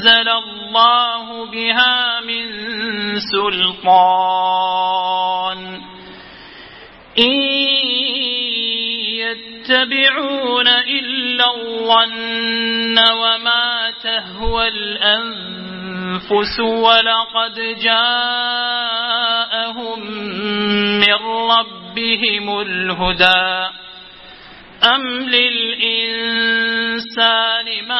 أنزل الله بها من سلطان. إن يتبعون إلا الظن وما تهوى الأنفس ولقد جاءهم من ربهم الهدى. أم للإنسان ما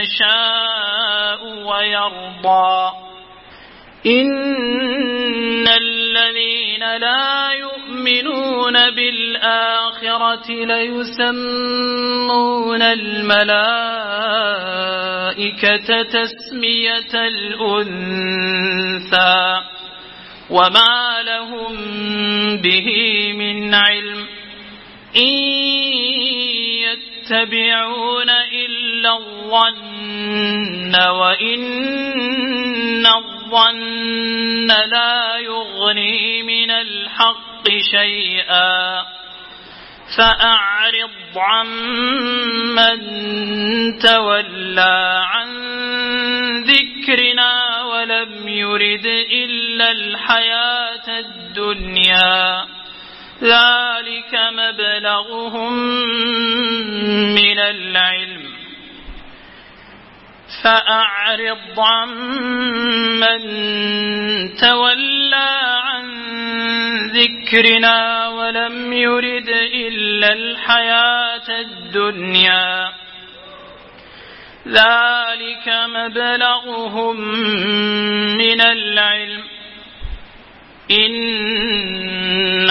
يشاء ويرضى. إن الذين لا يؤمنون بالآخرة ليسمون الملائكة تسمية الأنثى وما لهم به من علم. إن يتبعون إلا الظن وإن الظن لا يغني من الحق شيئا فأعرض عمن تولى عن ذكرنا ولم يرد إلا الحياة الدنيا ذلك مبلغهم من العلم. فأعرض عمن تولى عن ذكرنا ولم يرد إلا الحياة الدنيا. ذلك مبلغهم من العلم. إن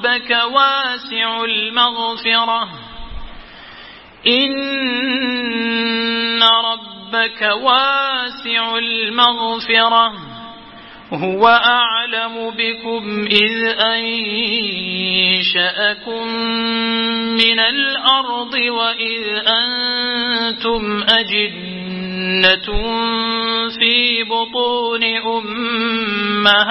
ربك واسع المغفرة. إن ربك واسع المغفرة. هو أعلم بكم إذ أنشأكم من الأرض وإذ أنتم أجنة في بطون أمهاتكم.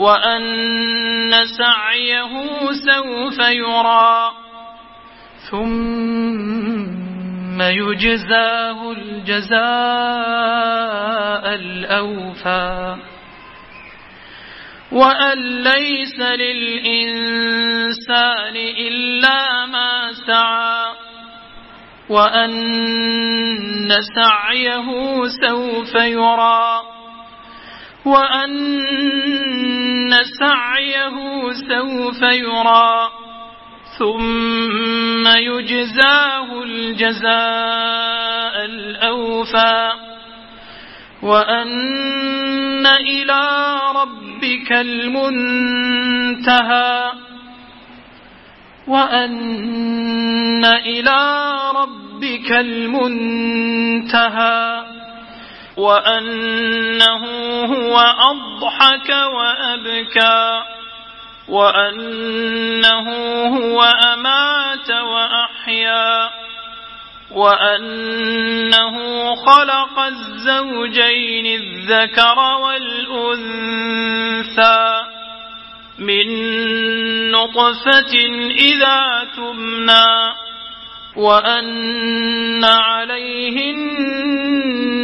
وأن سعيه سوف يرى ثم يجزاه الجزاء الأوفى وأن ليس للإنسان إلا ما سعى وأن سعيه سوف يرى وأن سعيه سوف يرى ثم يجزاه الجزاء الأوفى. وأن إلى ربك المنتهى. وأن إلى ربك المنتهى. وأنه هو أضحك وأبكى وأنه هو أمات وأحيا وأنه خلق الزوجين الذكر والأنثى من نطفة إذا تمنى وأن عليه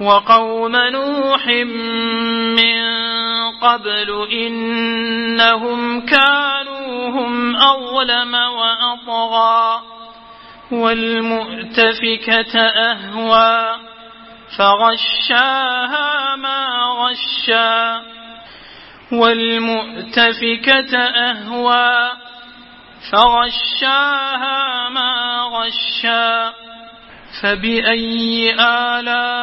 وقوم نوح من قبل إنهم كانوا هم أظلم وأطغى والمؤتفكة أهوى فغشاها ما غشا والمؤتفكة أهوى فغشاها ما غشا فبأي آلاء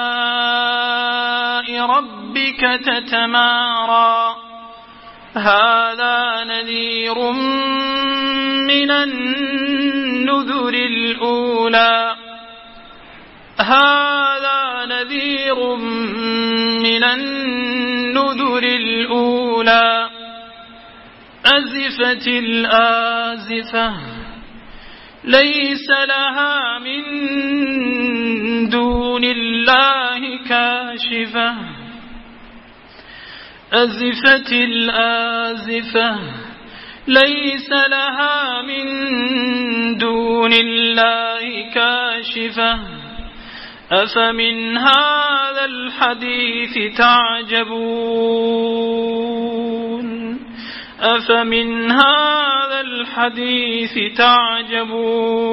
ربك تتمارى؟ هذا نذير من النذر الأولى. هذا نذير من النذر الأولى. أزفت الآزفة. ليس لها من دون الله كاشفة. أزفت الآزفة. ليس لها من دون الله كاشفة. أفمن هذا الحديث تعجبون؟ أفمن هذا الحديث تعجبون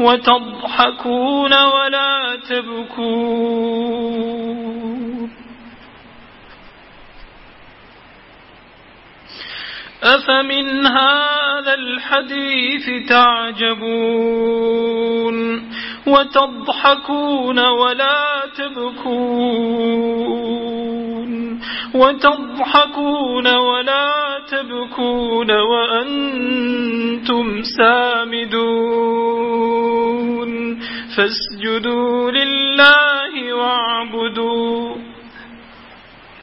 وتضحكون ولا تبكون. أفمن هذا الحديث تعجبون وتضحكون ولا تبكون. وتضحكون ولا تبكون وأنتم سامدون فاسجدوا لله واعبدوا